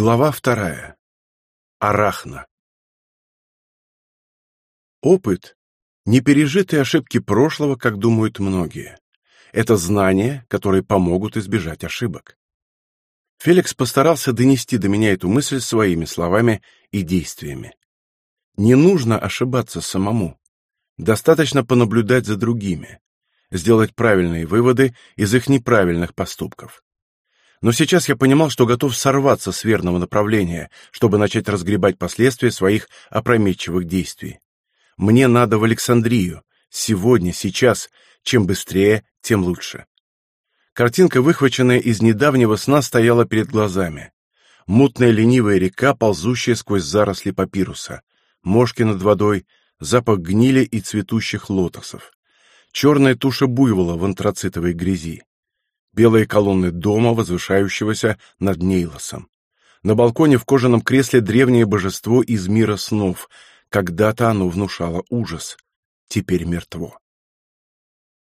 Глава вторая. Арахна. Опыт — не пережитые ошибки прошлого, как думают многие. Это знания, которые помогут избежать ошибок. Феликс постарался донести до меня эту мысль своими словами и действиями. Не нужно ошибаться самому. Достаточно понаблюдать за другими, сделать правильные выводы из их неправильных поступков. Но сейчас я понимал, что готов сорваться с верного направления, чтобы начать разгребать последствия своих опрометчивых действий. Мне надо в Александрию. Сегодня, сейчас. Чем быстрее, тем лучше. Картинка, выхваченная из недавнего сна, стояла перед глазами. Мутная ленивая река, ползущая сквозь заросли папируса. Мошки над водой, запах гнили и цветущих лотосов. Черная туша буйвола в антрацитовой грязи белые колонны дома, возвышающегося над Нейлосом. На балконе в кожаном кресле древнее божество из мира снов. Когда-то оно внушало ужас. Теперь мертво.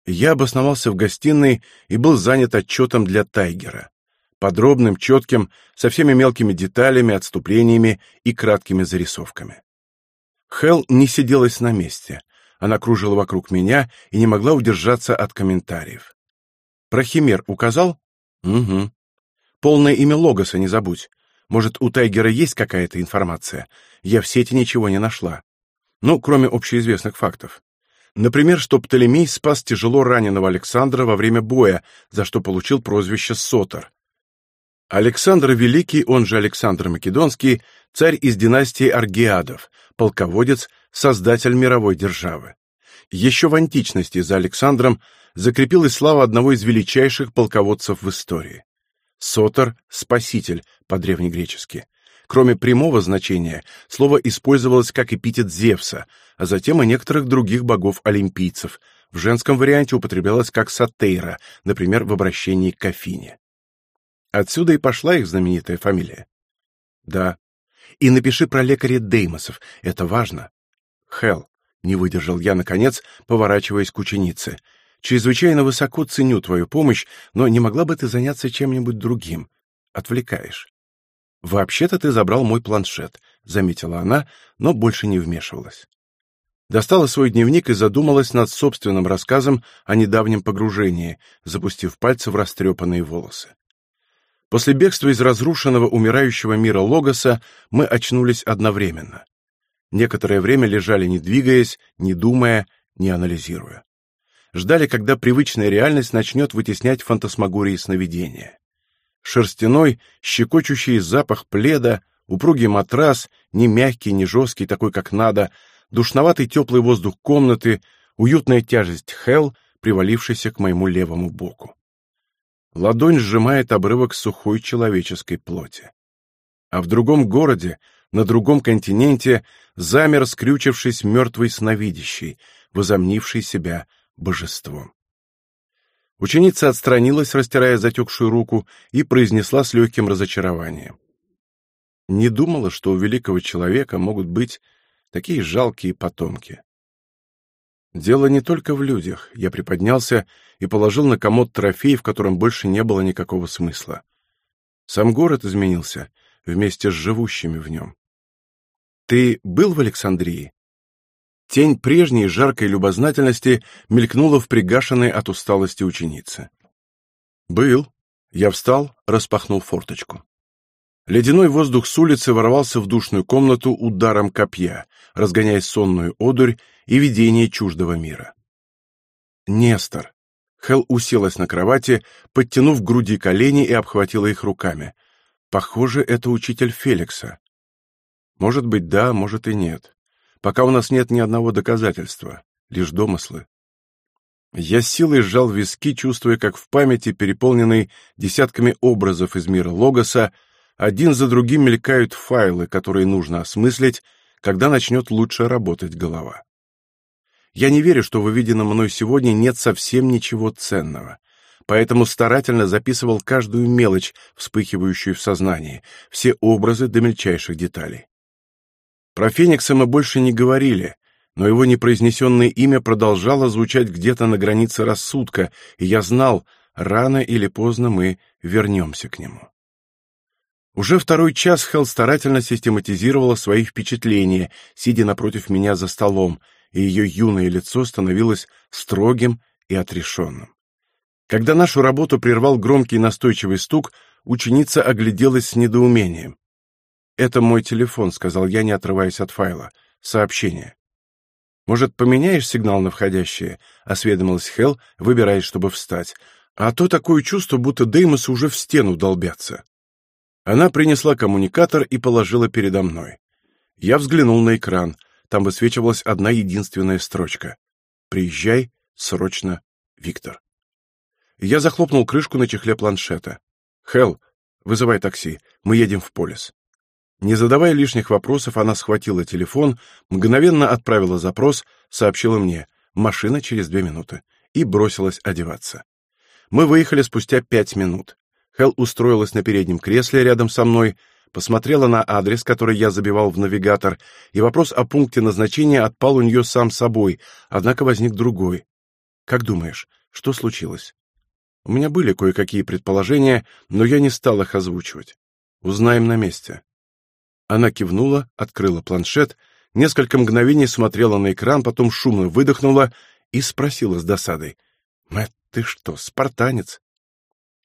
Я обосновался в гостиной и был занят отчетом для Тайгера. Подробным, четким, со всеми мелкими деталями, отступлениями и краткими зарисовками. Хел не сиделась на месте. Она кружила вокруг меня и не могла удержаться от комментариев. Про химер указал? Угу. Полное имя Логоса не забудь. Может, у Тайгера есть какая-то информация? Я в сети ничего не нашла. Ну, кроме общеизвестных фактов. Например, что Птолемей спас тяжело раненого Александра во время боя, за что получил прозвище Сотор. Александр Великий, он же Александр Македонский, царь из династии Аргиадов, полководец, создатель мировой державы. Еще в античности за Александром закрепилась слава одного из величайших полководцев в истории. Сотор — спаситель, по-древнегречески. Кроме прямого значения, слово использовалось как эпитет Зевса, а затем и некоторых других богов-олимпийцев. В женском варианте употреблялось как сатейра, например, в обращении к Афине. Отсюда и пошла их знаменитая фамилия. Да. И напиши про лекаря Деймосов, это важно. Хел, не выдержал я, наконец, поворачиваясь к ученице. Чрезвычайно высоко ценю твою помощь, но не могла бы ты заняться чем-нибудь другим? Отвлекаешь. Вообще-то ты забрал мой планшет, заметила она, но больше не вмешивалась. Достала свой дневник и задумалась над собственным рассказом о недавнем погружении, запустив пальцы в растрепанные волосы. После бегства из разрушенного умирающего мира Логоса мы очнулись одновременно. Некоторое время лежали, не двигаясь, не думая, не анализируя ждали, когда привычная реальность начнет вытеснять фантасмагории сновидения. Шерстяной, щекочущий запах пледа, упругий матрас, не мягкий, не жесткий, такой, как надо, душноватый теплый воздух комнаты, уютная тяжесть Хел, привалившийся к моему левому боку. Ладонь сжимает обрывок сухой человеческой плоти. А в другом городе, на другом континенте, замер, скрючившись мертвый сновидящий, возомнивший себя божеством. Ученица отстранилась, растирая затекшую руку, и произнесла с легким разочарованием. Не думала, что у великого человека могут быть такие жалкие потомки. Дело не только в людях. Я приподнялся и положил на комод трофей, в котором больше не было никакого смысла. Сам город изменился вместе с живущими в нем. Ты был в Александрии? Тень прежней жаркой любознательности мелькнула в пригашенной от усталости ученице. «Был». Я встал, распахнул форточку. Ледяной воздух с улицы ворвался в душную комнату ударом копья, разгоняя сонную одурь и видение чуждого мира. «Нестор». Хел уселась на кровати, подтянув к груди колени и обхватила их руками. «Похоже, это учитель Феликса». «Может быть, да, может и нет пока у нас нет ни одного доказательства, лишь домыслы. Я силой сжал виски, чувствуя, как в памяти, переполненной десятками образов из мира Логоса, один за другим мелькают файлы, которые нужно осмыслить, когда начнет лучше работать голова. Я не верю, что в увиденном мной сегодня нет совсем ничего ценного, поэтому старательно записывал каждую мелочь, вспыхивающую в сознании, все образы до мельчайших деталей. Про Феникса мы больше не говорили, но его непроизнесенное имя продолжало звучать где-то на границе рассудка, и я знал, рано или поздно мы вернемся к нему. Уже второй час Хелл старательно систематизировала свои впечатления, сидя напротив меня за столом, и ее юное лицо становилось строгим и отрешенным. Когда нашу работу прервал громкий настойчивый стук, ученица огляделась с недоумением. «Это мой телефон», — сказал я, не отрываясь от файла. «Сообщение». «Может, поменяешь сигнал на входящее?» — осведомилась Хелл, выбираясь, чтобы встать. «А то такое чувство, будто Деймосы уже в стену долбятся». Она принесла коммуникатор и положила передо мной. Я взглянул на экран. Там высвечивалась одна единственная строчка. «Приезжай, срочно, Виктор». Я захлопнул крышку на чехле планшета. «Хелл, вызывай такси, мы едем в полис». Не задавая лишних вопросов, она схватила телефон, мгновенно отправила запрос, сообщила мне «машина через две минуты» и бросилась одеваться. Мы выехали спустя пять минут. Хелл устроилась на переднем кресле рядом со мной, посмотрела на адрес, который я забивал в навигатор, и вопрос о пункте назначения отпал у нее сам собой, однако возник другой. «Как думаешь, что случилось?» У меня были кое-какие предположения, но я не стал их озвучивать. Узнаем на месте. Она кивнула, открыла планшет, несколько мгновений смотрела на экран, потом шумно выдохнула и спросила с досадой. «Мэтт, ты что, спартанец?»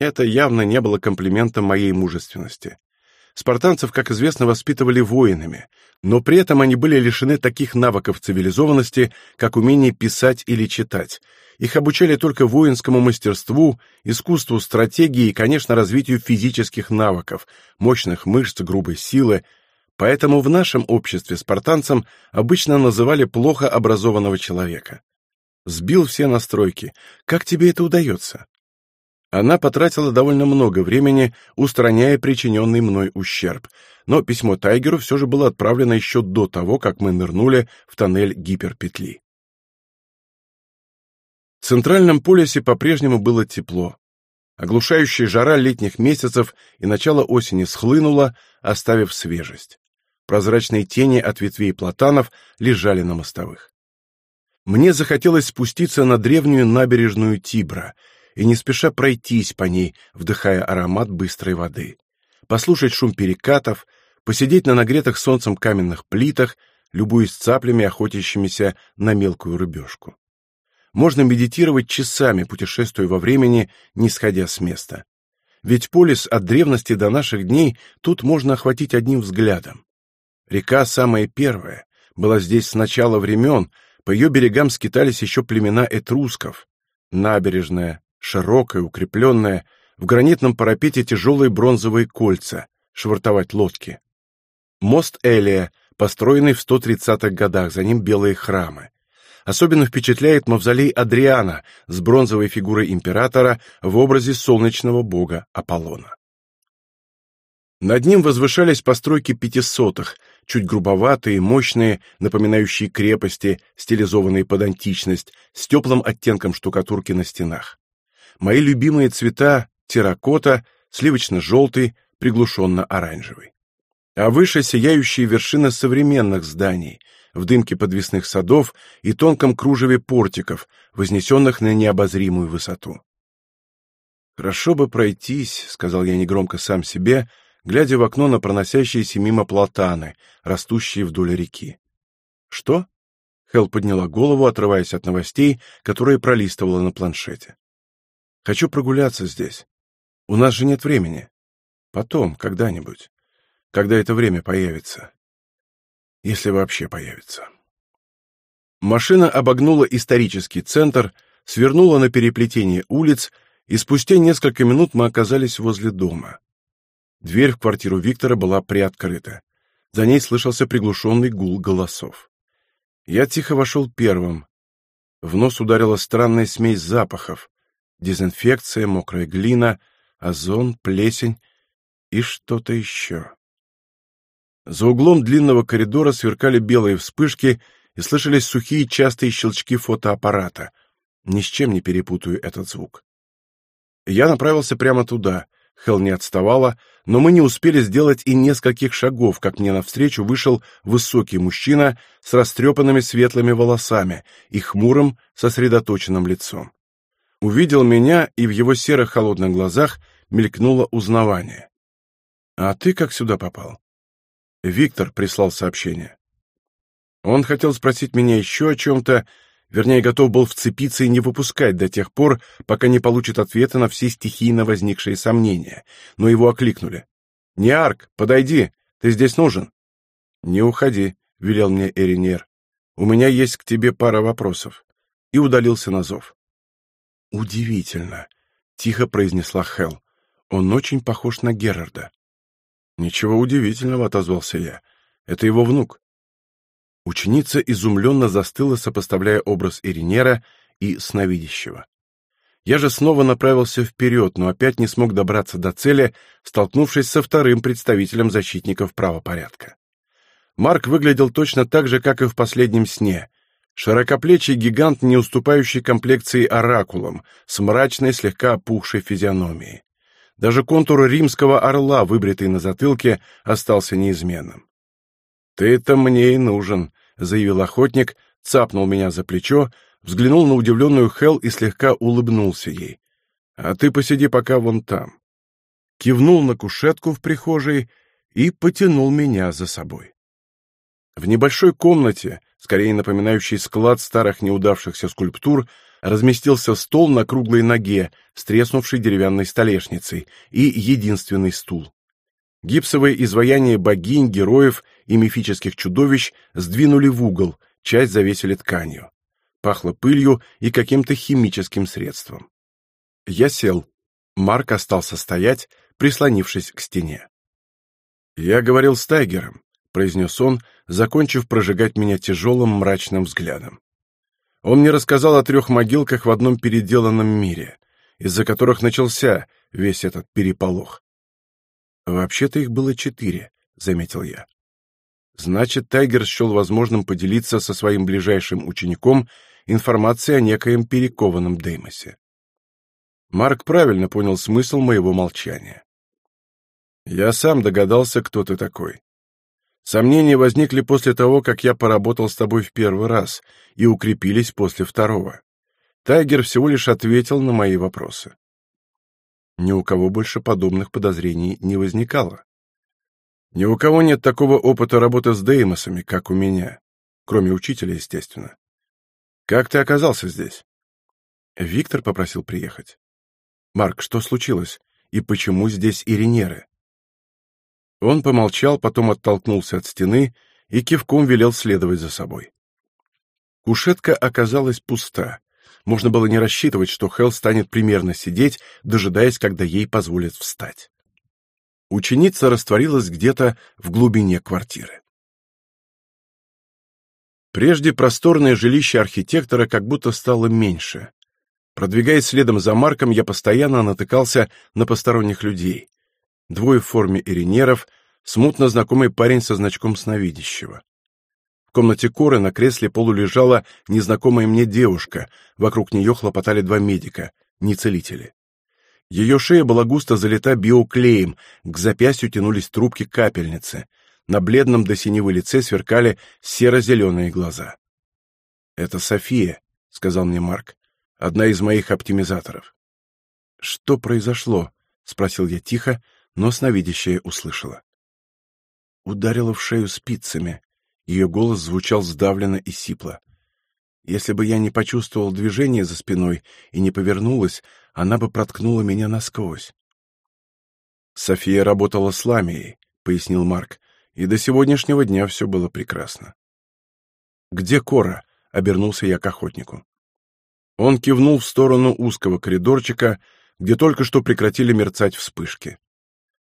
Это явно не было комплиментом моей мужественности. Спартанцев, как известно, воспитывали воинами, но при этом они были лишены таких навыков цивилизованности, как умение писать или читать. Их обучали только воинскому мастерству, искусству стратегии и, конечно, развитию физических навыков, мощных мышц, грубой силы. Поэтому в нашем обществе спартанцам обычно называли плохо образованного человека. Сбил все настройки. Как тебе это удается? Она потратила довольно много времени, устраняя причиненный мной ущерб, но письмо Тайгеру все же было отправлено еще до того, как мы нырнули в тоннель гиперпетли. В Центральном полюсе по-прежнему было тепло. Оглушающая жара летних месяцев и начало осени схлынула, оставив свежесть. Прозрачные тени от ветвей платанов лежали на мостовых. Мне захотелось спуститься на древнюю набережную Тибра — и не спеша пройтись по ней, вдыхая аромат быстрой воды, послушать шум перекатов, посидеть на нагретых солнцем каменных плитах, любуясь цаплями, охотящимися на мелкую рыбешку. Можно медитировать часами, путешествуя во времени, не сходя с места. Ведь полис от древности до наших дней тут можно охватить одним взглядом. Река самая первая, была здесь с начала времен, по ее берегам скитались еще племена этрусков. Набережная, широкая, укрепленная, в гранитном парапете тяжелые бронзовые кольца, швартовать лодки. Мост Элия, построенный в 130-х годах, за ним белые храмы. Особенно впечатляет мавзолей Адриана с бронзовой фигурой императора в образе солнечного бога Аполлона. Над ним возвышались постройки пятисотых, чуть грубоватые, мощные, напоминающие крепости, стилизованные под античность, с теплым оттенком штукатурки на стенах. Мои любимые цвета — терракота, сливочно-желтый, приглушенно-оранжевый. А выше сияющие вершины современных зданий, в дымке подвесных садов и тонком кружеве портиков, вознесенных на необозримую высоту. «Хорошо бы пройтись», — сказал я негромко сам себе, глядя в окно на проносящиеся мимо платаны, растущие вдоль реки. «Что?» — Хелл подняла голову, отрываясь от новостей, которые пролистывала на планшете. Хочу прогуляться здесь. У нас же нет времени. Потом, когда-нибудь. Когда это время появится. Если вообще появится. Машина обогнула исторический центр, свернула на переплетение улиц, и спустя несколько минут мы оказались возле дома. Дверь в квартиру Виктора была приоткрыта. За ней слышался приглушенный гул голосов. Я тихо вошел первым. В нос ударила странная смесь запахов дезинфекция, мокрая глина, озон, плесень и что-то еще. За углом длинного коридора сверкали белые вспышки и слышались сухие частые щелчки фотоаппарата. Ни с чем не перепутаю этот звук. Я направился прямо туда. Хел не отставала, но мы не успели сделать и нескольких шагов, как мне навстречу вышел высокий мужчина с растрепанными светлыми волосами и хмурым, сосредоточенным лицом увидел меня, и в его серых холодных глазах мелькнуло узнавание. «А ты как сюда попал?» Виктор прислал сообщение. Он хотел спросить меня еще о чем-то, вернее, готов был вцепиться и не выпускать до тех пор, пока не получит ответа на все стихийно возникшие сомнения, но его окликнули. «Не Арк, подойди, ты здесь нужен». «Не уходи», — велел мне Эринер. «У меня есть к тебе пара вопросов». И удалился на зов. «Удивительно», — тихо произнесла Хел. «Он очень похож на Герарда». «Ничего удивительного», — отозвался я. «Это его внук». Ученица изумленно застыла, сопоставляя образ Иринера и сновидящего. Я же снова направился вперед, но опять не смог добраться до цели, столкнувшись со вторым представителем защитников правопорядка. Марк выглядел точно так же, как и в последнем сне. Широкоплечий гигант, не уступающий комплекции оракулом, с мрачной, слегка опухшей физиономией. Даже контур римского орла, выбритый на затылке, остался неизменным. «Ты-то мне и нужен», — заявил охотник, цапнул меня за плечо, взглянул на удивленную Хел и слегка улыбнулся ей. «А ты посиди пока вон там». Кивнул на кушетку в прихожей и потянул меня за собой. В небольшой комнате, скорее напоминающей склад старых неудавшихся скульптур, разместился стол на круглой ноге с треснувшей деревянной столешницей и единственный стул. Гипсовые изваяния богинь, героев и мифических чудовищ сдвинули в угол, часть завесили тканью. Пахло пылью и каким-то химическим средством. Я сел. Марк остался стоять, прислонившись к стене. «Я говорил с Тайгером», — произнес он, закончив прожигать меня тяжелым мрачным взглядом. Он мне рассказал о трех могилках в одном переделанном мире, из-за которых начался весь этот переполох. «Вообще-то их было четыре», — заметил я. Значит, Тайгер счел возможным поделиться со своим ближайшим учеником информацией о некоем перекованном Деймосе. Марк правильно понял смысл моего молчания. Я сам догадался, кто ты такой. Сомнения возникли после того, как я поработал с тобой в первый раз, и укрепились после второго. Тайгер всего лишь ответил на мои вопросы. Ни у кого больше подобных подозрений не возникало. Ни у кого нет такого опыта работы с Деймосами, как у меня, кроме учителя, естественно. Как ты оказался здесь? Виктор попросил приехать. Марк, что случилось? И почему здесь Иринеры? Он помолчал, потом оттолкнулся от стены и кивком велел следовать за собой. Кушетка оказалась пуста. Можно было не рассчитывать, что Хел станет примерно сидеть, дожидаясь, когда ей позволят встать. Ученица растворилась где-то в глубине квартиры. Прежде просторное жилище архитектора как будто стало меньше. Продвигаясь следом за Марком, я постоянно натыкался на посторонних людей двое в форме иринеров, смутно знакомый парень со значком сновидящего. В комнате Коры на кресле полулежала незнакомая мне девушка, вокруг нее хлопотали два медика, не целители. Ее шея была густо залита биоклеем, к запястью тянулись трубки капельницы, на бледном до синевы лице сверкали серо-зеленые глаза. «Это София», — сказал мне Марк, — «одна из моих оптимизаторов». «Что произошло?» — спросил я тихо, но сновидящая услышала. Ударила в шею спицами. Ее голос звучал сдавленно и сипло. Если бы я не почувствовал движение за спиной и не повернулась, она бы проткнула меня насквозь. София работала с Ламией, пояснил Марк, и до сегодняшнего дня все было прекрасно. Где Кора? обернулся я к охотнику. Он кивнул в сторону узкого коридорчика, где только что прекратили мерцать вспышки.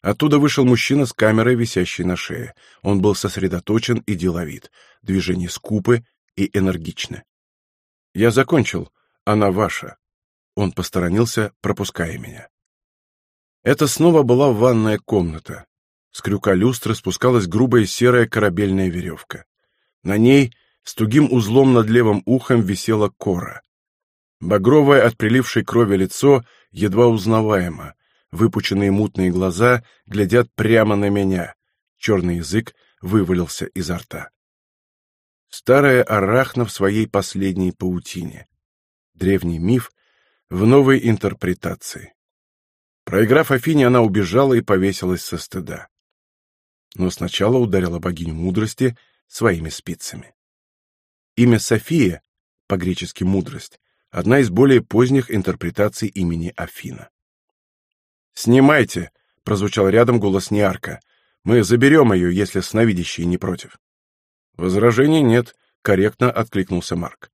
Оттуда вышел мужчина с камерой, висящей на шее. Он был сосредоточен и деловит. Движения скупы и энергичны. «Я закончил. Она ваша». Он посторонился, пропуская меня. Это снова была ванная комната. С крюка люстры спускалась грубая серая корабельная веревка. На ней с тугим узлом над левым ухом висела кора. Багровое от прилившей крови лицо едва узнаваемо, Выпученные мутные глаза глядят прямо на меня. Черный язык вывалился изо рта. Старая арахна в своей последней паутине. Древний миф в новой интерпретации. Проиграв Афине, она убежала и повесилась со стыда. но сначала ударила богиню мудрости своими спицами. Имя София, по-гречески «мудрость», одна из более поздних интерпретаций имени Афина. «Снимайте!» — прозвучал рядом голос Неарка. «Мы заберем ее, если сновидящие не против». «Возражений нет», — корректно откликнулся Марк.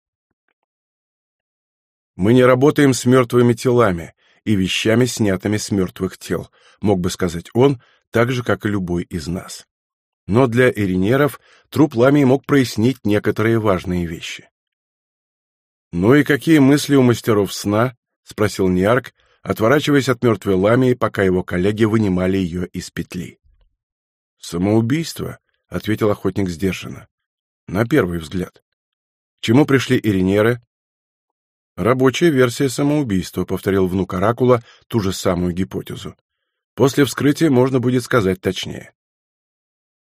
«Мы не работаем с мертвыми телами и вещами, снятыми с мертвых тел», — мог бы сказать он, так же, как и любой из нас. Но для иринеров труп Ламии мог прояснить некоторые важные вещи. «Ну и какие мысли у мастеров сна?» — спросил Ниарк, отворачиваясь от мертвой ламии, пока его коллеги вынимали ее из петли. «Самоубийство», — ответил охотник сдержанно. «На первый взгляд. К чему пришли иринеры?» «Рабочая версия самоубийства», — повторил внук Оракула ту же самую гипотезу. «После вскрытия можно будет сказать точнее».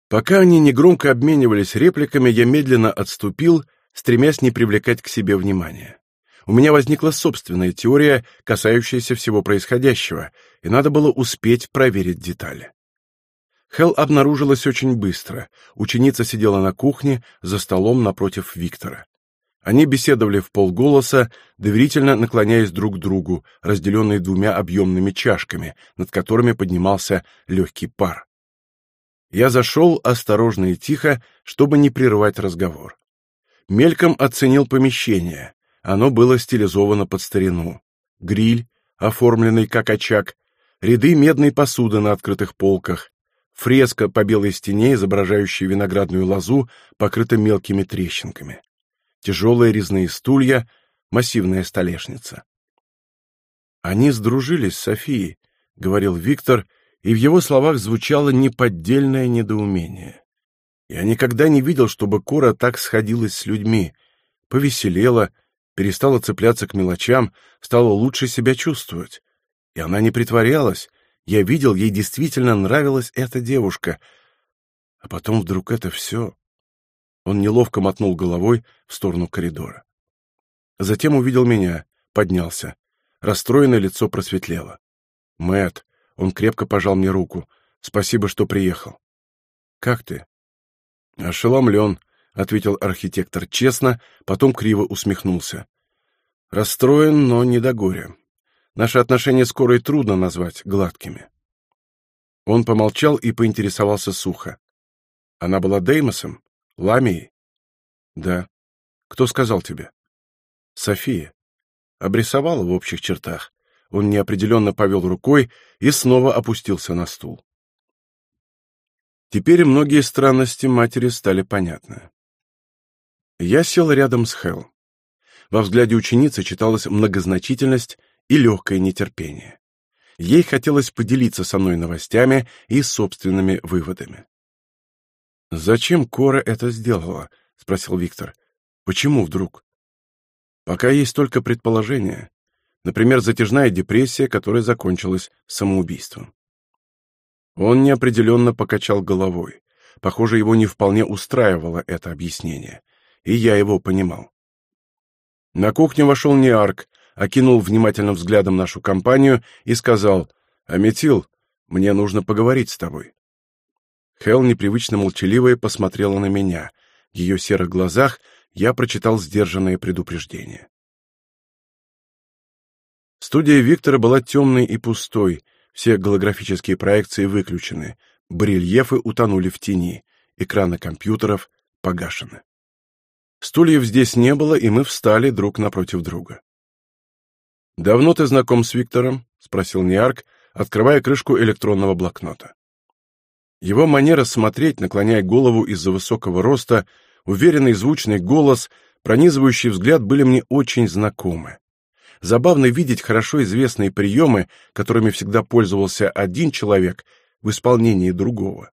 Пока они негромко обменивались репликами, я медленно отступил, стремясь не привлекать к себе внимания. У меня возникла собственная теория, касающаяся всего происходящего, и надо было успеть проверить детали. Хел обнаружилась очень быстро. Ученица сидела на кухне, за столом напротив Виктора. Они беседовали в полголоса, доверительно наклоняясь друг к другу, разделенные двумя объемными чашками, над которыми поднимался легкий пар. Я зашел осторожно и тихо, чтобы не прерывать разговор. Мельком оценил помещение. Оно было стилизовано под старину. Гриль, оформленный как очаг, ряды медной посуды на открытых полках, фреска по белой стене, изображающая виноградную лозу, покрыта мелкими трещинками, тяжелые резные стулья, массивная столешница. «Они сдружились с Софией», — говорил Виктор, — и в его словах звучало неподдельное недоумение. Я никогда не видел, чтобы Кора так сходилась с людьми, повеселела, перестала цепляться к мелочам, стала лучше себя чувствовать. И она не притворялась. Я видел, ей действительно нравилась эта девушка. А потом вдруг это все... Он неловко мотнул головой в сторону коридора. Затем увидел меня, поднялся. Расстроенное лицо просветлело. Мэт, он крепко пожал мне руку. «Спасибо, что приехал». «Как ты?» «Ошеломлен», — ответил архитектор честно, потом криво усмехнулся. «Расстроен, но не до горя. Наши отношения скоро и трудно назвать гладкими». Он помолчал и поинтересовался сухо. «Она была Деймосом? Ламией?» «Да. Кто сказал тебе?» «София. Обрисовала в общих чертах. Он неопределенно повел рукой и снова опустился на стул. Теперь многие странности матери стали понятны. Я сел рядом с Хел. Во взгляде ученицы читалась многозначительность и легкое нетерпение. Ей хотелось поделиться со мной новостями и собственными выводами. «Зачем Кора это сделала?» — спросил Виктор. «Почему вдруг?» «Пока есть только предположение. Например, затяжная депрессия, которая закончилась самоубийством. Он неопределенно покачал головой. Похоже, его не вполне устраивало это объяснение. И я его понимал. На кухню вошел Неарк, окинул внимательным взглядом нашу компанию и сказал, «Аметил, мне нужно поговорить с тобой». Хел, непривычно молчаливая, посмотрела на меня. В ее серых глазах я прочитал сдержанное предупреждение. Студия Виктора была темной и пустой, все голографические проекции выключены, барельефы утонули в тени, экраны компьютеров погашены. Стульев здесь не было, и мы встали друг напротив друга. «Давно ты знаком с Виктором?» — спросил Ниарк, открывая крышку электронного блокнота. Его манера смотреть, наклоняя голову из-за высокого роста, уверенный звучный голос, пронизывающий взгляд были мне очень знакомы. Забавно видеть хорошо известные приемы, которыми всегда пользовался один человек, в исполнении другого.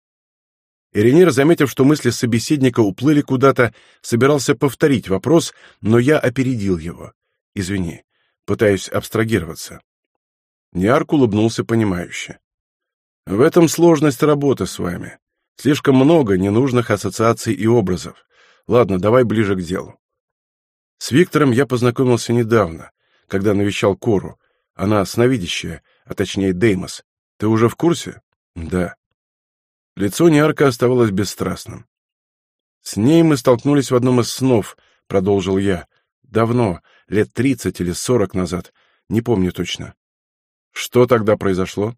Иринер, заметив, что мысли собеседника уплыли куда-то, собирался повторить вопрос, но я опередил его. «Извини, пытаюсь абстрагироваться». Ниарк улыбнулся понимающе. «В этом сложность работы с вами. Слишком много ненужных ассоциаций и образов. Ладно, давай ближе к делу. С Виктором я познакомился недавно, когда навещал Кору. Она сновидящая, а точнее Деймос. Ты уже в курсе? Да. Лицо Ниарка оставалось бесстрастным. «С ней мы столкнулись в одном из снов», — продолжил я. «Давно, лет тридцать или сорок назад, не помню точно». «Что тогда произошло?»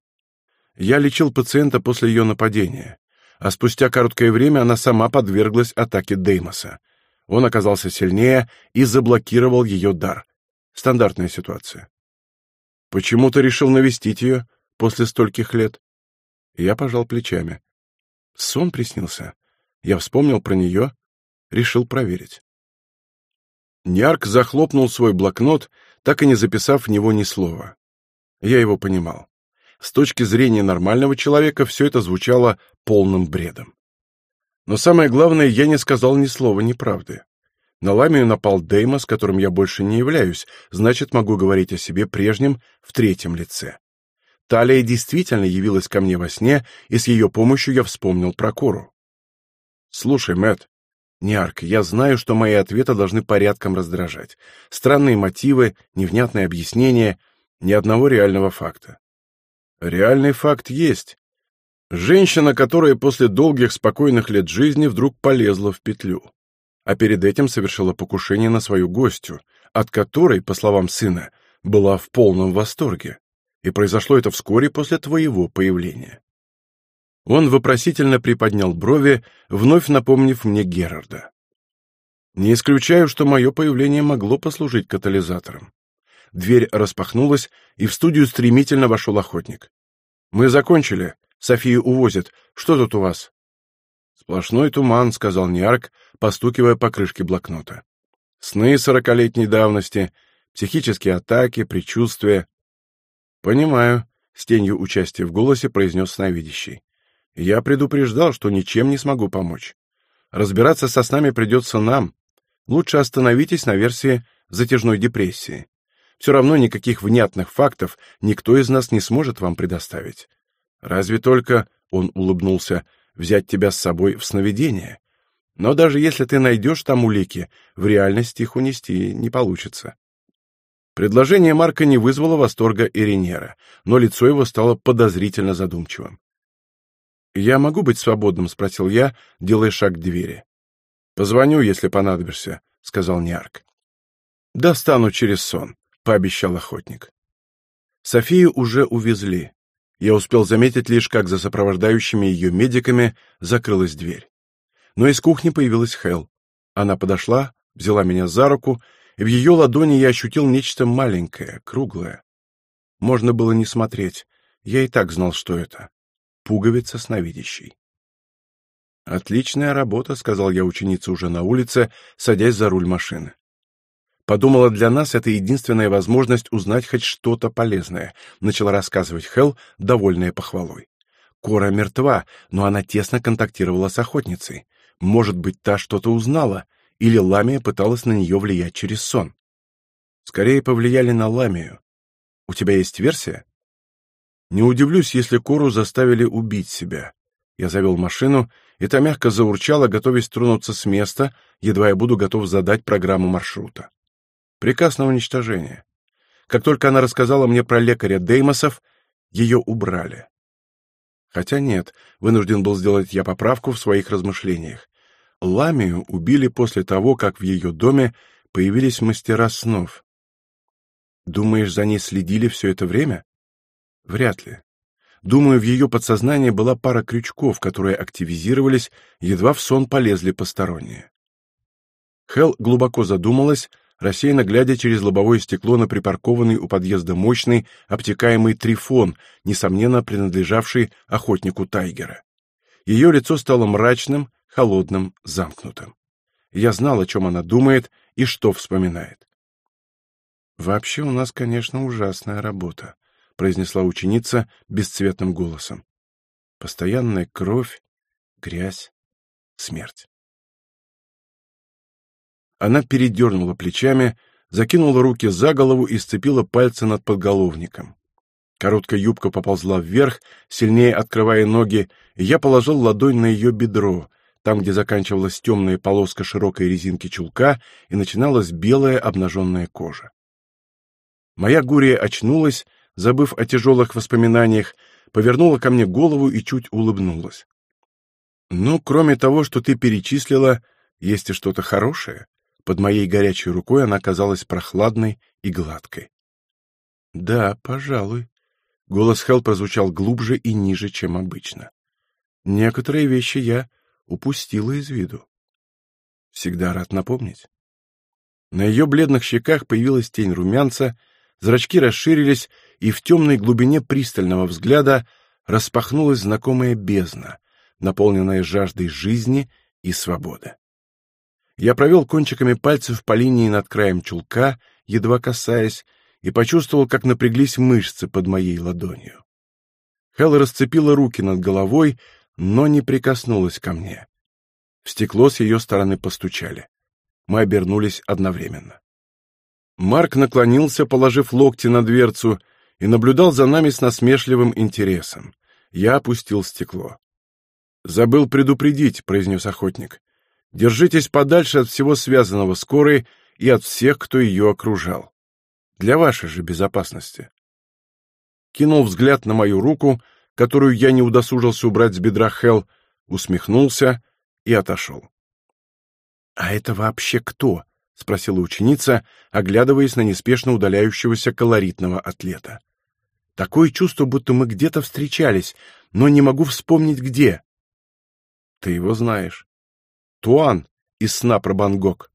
«Я лечил пациента после ее нападения, а спустя короткое время она сама подверглась атаке Деймоса. Он оказался сильнее и заблокировал ее дар. Стандартная ситуация. Почему ты решил навестить ее после стольких лет? Я пожал плечами. Сон приснился. Я вспомнил про нее, решил проверить. Нярк захлопнул свой блокнот, так и не записав в него ни слова. Я его понимал. С точки зрения нормального человека все это звучало полным бредом. Но самое главное, я не сказал ни слова неправды. На Ламию напал Дейма, с которым я больше не являюсь, значит, могу говорить о себе прежнем в третьем лице. Талия действительно явилась ко мне во сне, и с ее помощью я вспомнил про Кору. Слушай, Мэтт, Ниарк, я знаю, что мои ответы должны порядком раздражать. Странные мотивы, невнятные объяснения, ни одного реального факта. Реальный факт есть. Женщина, которая после долгих спокойных лет жизни вдруг полезла в петлю а перед этим совершила покушение на свою гостью, от которой, по словам сына, была в полном восторге. И произошло это вскоре после твоего появления. Он вопросительно приподнял брови, вновь напомнив мне Герарда. Не исключаю, что мое появление могло послужить катализатором. Дверь распахнулась, и в студию стремительно вошел охотник. «Мы закончили. Софию увозят. Что тут у вас?» «Сплошной туман», — сказал Ниарк, постукивая по крышке блокнота. «Сны сорокалетней давности, психические атаки, предчувствия». «Понимаю», — с тенью участия в голосе произнес сновидящий. «Я предупреждал, что ничем не смогу помочь. Разбираться со снами придется нам. Лучше остановитесь на версии затяжной депрессии. Все равно никаких внятных фактов никто из нас не сможет вам предоставить. Разве только, — он улыбнулся, — взять тебя с собой в сновидение. Но даже если ты найдешь там улики, в реальности их унести не получится. Предложение Марка не вызвало восторга Иринера, но лицо его стало подозрительно задумчивым. «Я могу быть свободным?» — спросил я, делая шаг к двери. «Позвоню, если понадобишься», — сказал Ниарк. «Достану через сон», — пообещал охотник. Софию уже увезли. Я успел заметить лишь, как за сопровождающими ее медиками закрылась дверь. Но из кухни появилась Хел. Она подошла, взяла меня за руку, и в ее ладони я ощутил нечто маленькое, круглое. Можно было не смотреть, я и так знал, что это. Пуговица сновидящей. «Отличная работа», — сказал я ученице уже на улице, садясь за руль машины. Подумала, для нас это единственная возможность узнать хоть что-то полезное, начала рассказывать Хел, довольная похвалой. Кора мертва, но она тесно контактировала с охотницей. Может быть, та что-то узнала, или Ламия пыталась на нее влиять через сон. Скорее повлияли на Ламию. У тебя есть версия? Не удивлюсь, если Кору заставили убить себя. Я завел машину, и та мягко заурчала, готовясь тронуться с места, едва я буду готов задать программу маршрута. Приказ на уничтожение. Как только она рассказала мне про лекаря Деймосов, ее убрали. Хотя нет, вынужден был сделать я поправку в своих размышлениях. Ламию убили после того, как в ее доме появились мастера снов. Думаешь, за ней следили все это время? Вряд ли. Думаю, в ее подсознании была пара крючков, которые активизировались, едва в сон полезли посторонние. Хел глубоко задумалась, рассеянно глядя через лобовое стекло на припаркованный у подъезда мощный, обтекаемый трифон, несомненно принадлежавший охотнику Тайгера. Ее лицо стало мрачным, холодным, замкнутым. Я знал, о чем она думает и что вспоминает. «Вообще у нас, конечно, ужасная работа», — произнесла ученица бесцветным голосом. «Постоянная кровь, грязь, смерть». Она передернула плечами, закинула руки за голову и сцепила пальцы над подголовником. Короткая юбка поползла вверх, сильнее открывая ноги, и я положил ладонь на ее бедро, там, где заканчивалась темная полоска широкой резинки чулка и начиналась белая обнаженная кожа. Моя Гурия очнулась, забыв о тяжелых воспоминаниях, повернула ко мне голову и чуть улыбнулась. Ну, кроме того, что ты перечислила, есть и что-то хорошее. Под моей горячей рукой она казалась прохладной и гладкой. Да, пожалуй. Голос Хел прозвучал глубже и ниже, чем обычно. Некоторые вещи я упустила из виду. Всегда рад напомнить. На ее бледных щеках появилась тень румянца, зрачки расширились, и в темной глубине пристального взгляда распахнулась знакомая бездна, наполненная жаждой жизни и свободы. Я провел кончиками пальцев по линии над краем чулка, едва касаясь, и почувствовал, как напряглись мышцы под моей ладонью. Хелл расцепила руки над головой, но не прикоснулась ко мне. В стекло с ее стороны постучали. Мы обернулись одновременно. Марк наклонился, положив локти на дверцу, и наблюдал за нами с насмешливым интересом. Я опустил стекло. «Забыл предупредить», — произнес охотник. «Держитесь подальше от всего связанного с Корой и от всех, кто ее окружал. Для вашей же безопасности». Кинул взгляд на мою руку, которую я не удосужился убрать с бедра Хел, усмехнулся и отошел. «А это вообще кто?» — спросила ученица, оглядываясь на неспешно удаляющегося колоритного атлета. «Такое чувство, будто мы где-то встречались, но не могу вспомнить, где». «Ты его знаешь. Туан из сна про Бангкок».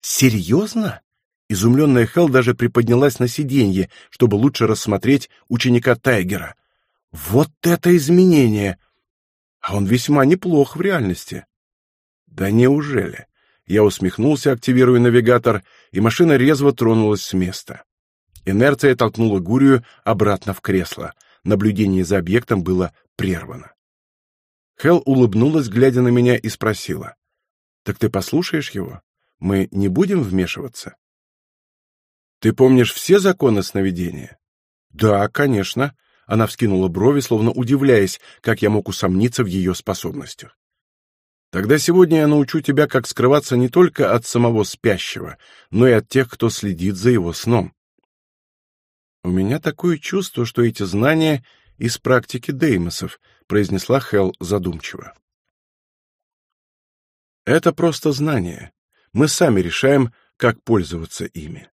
«Серьезно?» Изумленная Хел даже приподнялась на сиденье, чтобы лучше рассмотреть ученика Тайгера. «Вот это изменение!» А он весьма неплох в реальности. Да неужели? Я усмехнулся, активируя навигатор, и машина резво тронулась с места. Инерция толкнула Гурию обратно в кресло. Наблюдение за объектом было прервано. Хел улыбнулась, глядя на меня, и спросила. «Так ты послушаешь его? Мы не будем вмешиваться?» «Ты помнишь все законы сновидения?» «Да, конечно», она вскинула брови, словно удивляясь, как я мог усомниться в ее способностях. Тогда сегодня я научу тебя, как скрываться не только от самого спящего, но и от тех, кто следит за его сном. У меня такое чувство, что эти знания из практики Деймосов, произнесла Хел задумчиво. Это просто знания. Мы сами решаем, как пользоваться ими.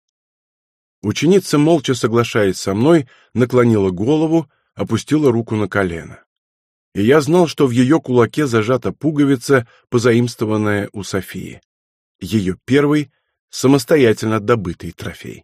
Ученица, молча соглашаясь со мной, наклонила голову, опустила руку на колено. И я знал, что в ее кулаке зажата пуговица, позаимствованная у Софии. Ее первый, самостоятельно добытый трофей.